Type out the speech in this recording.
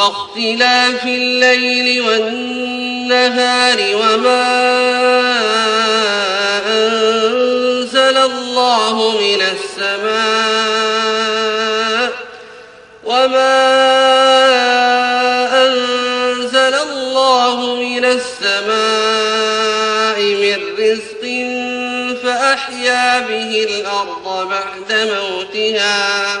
واختلاف الليل والنهار وما أنزل الله من السماء وما أنزل الله من السماء من رزق فأحيا به الأرض بعد موتها